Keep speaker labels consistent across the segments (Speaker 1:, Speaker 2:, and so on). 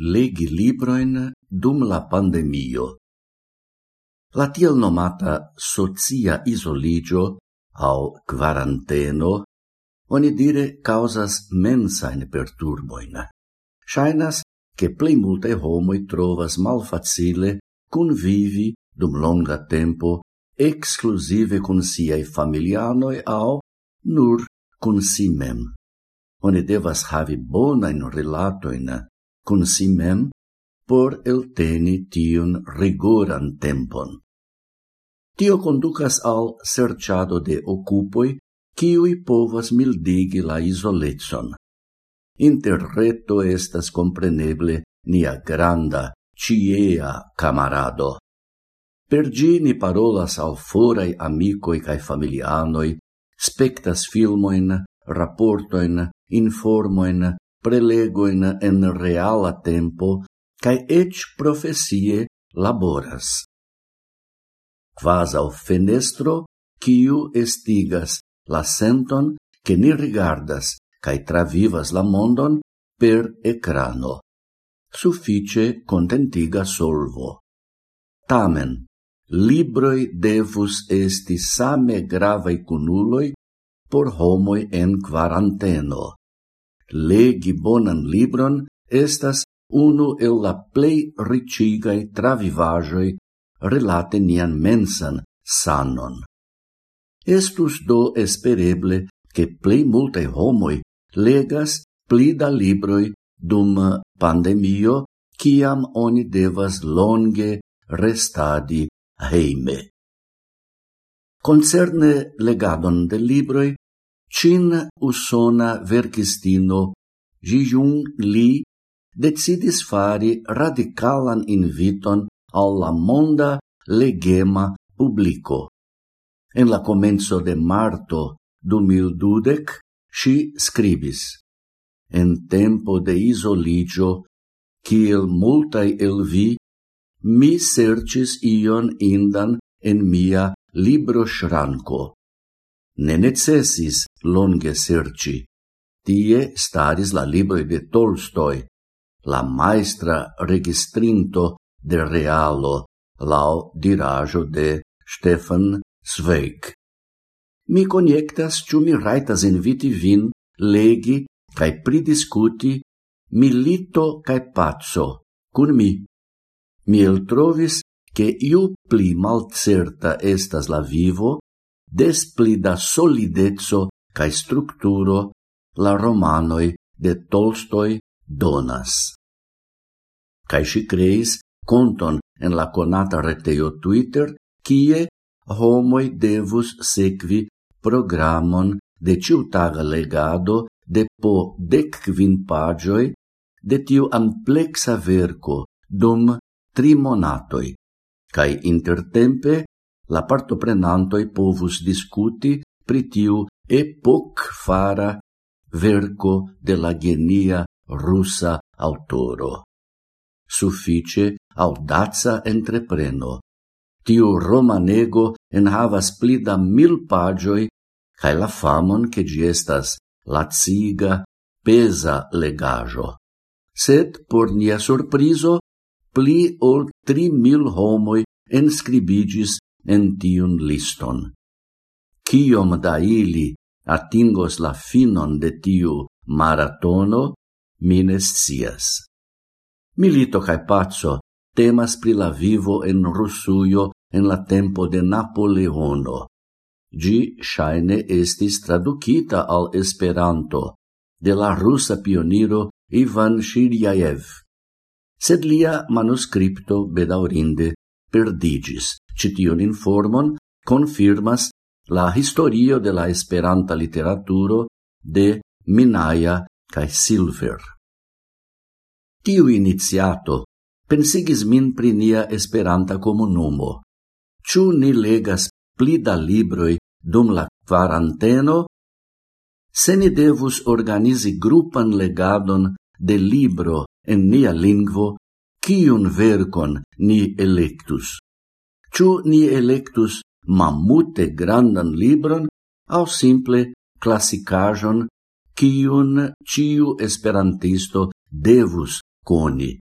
Speaker 1: legi libroin dum la pandemio. La tiel nomata socia isoligio au quaranteno oni dire causas mensain perturboin. Shainas che plei multe homoi trovas malfacile convivi dum longa tempo exclusive con siai familianoi au nur cun si mem. Oni devas havi bonain relatoin cun si mem por elteni tiun rigoran tempon. Tio conducas al serciado de ocupoi, kiui povas mildigi la isoletson. Interreto estas compreneble nia granda, ciea camarado. Per gi ni parolas al forai amicoi cae familianoi, spectas filmoin, raportoin, informoin, prelegoin en reala tempo cae ec profesie laboras. Quas al fenestro, quiu estigas la senton che ni rigardas cae travivas la mondon per ecrano. Suffice contentiga solvo. Tamen, libroi devus esti same gravai cunuloi por homoi en quaranteno legi bonan libron estas unu el la plei ricigai travivajoi relate nian mensan sanon. Estus do espereble che plei multe homoi legas pli da libroi dum pandemio ciam oni devas longe restadi heime. Concerne legadon de libroi, cin usona verkistino Jijun Li decidis fari radicalan inviton al la monda legema publico. En la comenzo de marto 2012 si scribis En tempo de isoligio, kiel multai el vi, mi sercis ion indan en mia libro shranco ne necessis longe serci. Tie staris la libroi de Tolstoi, la maestra registrinto de realo, lau dirajo de Stefan Zweig. Mi conectas ciu mi raitas inviti vin legi cae pridiscuti milito cae pazzo cun mi. Mi eltrovis che iu pli malcerta estas la vivo, des pli da solidezzo cae structuro la romanoi de Tolstoi donas. Cae si creis conton en la conata reteo Twitter, kie homoi devus sequi programon de ciutaga legado de po dec quin pagioi de tiu amplexa verco dum tri monatoi, cae intertempe la partoprenantoi povus discuti pri tiu epokfara verco de la genia russa autoro. Sufice audaca entrepreno. Tiu romanego enhavas pli da mil pagioi cae la famon che gi estas laciga, pesa legajo. Sed, por nia surprizo, pli ol tri mil homoi enscribigis en tiun liston. Kiom da ili atingos la finon de tiu maratono, mines sias. Milito cae pazzo temas pri la vivo en Rusujo en la tempo de Napoleono. Gi shaine estis tradukita al Esperanto de la rusa pioniro Ivan Shiryaev. Sed lia manuscripto bedaurinde perdigis. Cition informon confirmas la historio de la esperanta literaturo de Minaya cae Silver. Tiu iniziato pensigis min pri nia esperanta comunumo. Ciu ni legas pli da libroi dum la quaranteno? Se ni devus organizi grupan legadon de libro en nia lingvo kiun vercon ni electus. Ciu ni electus mamute grandan libron au simple classicajon kiun ciu esperantisto devus coni.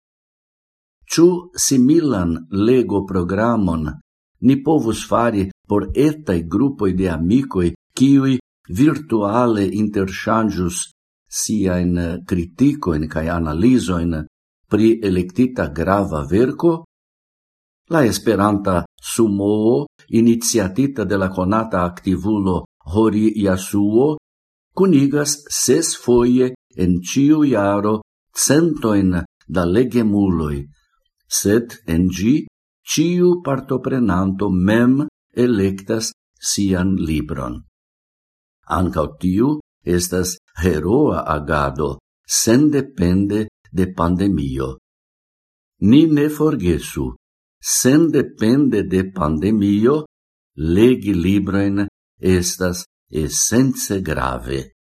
Speaker 1: Ciu similan lego programon ni povus fari por etai grupoi de amicoi kiui virtuale interchangius sia in critico in kai analizo in pri electita grava verco, la esperanta sumoo iniziatita de la conata activulo Hori Yasuo cunigas ses foie en ciu iaro centoin da legemuloi, sed en gi ciu partoprenanto mem electas sian libron. Ancao tiu estas heroa agado, sendepende de pandemio. Ni ne forgesu, sen depende de pandemio, legi libroin estas essence grave.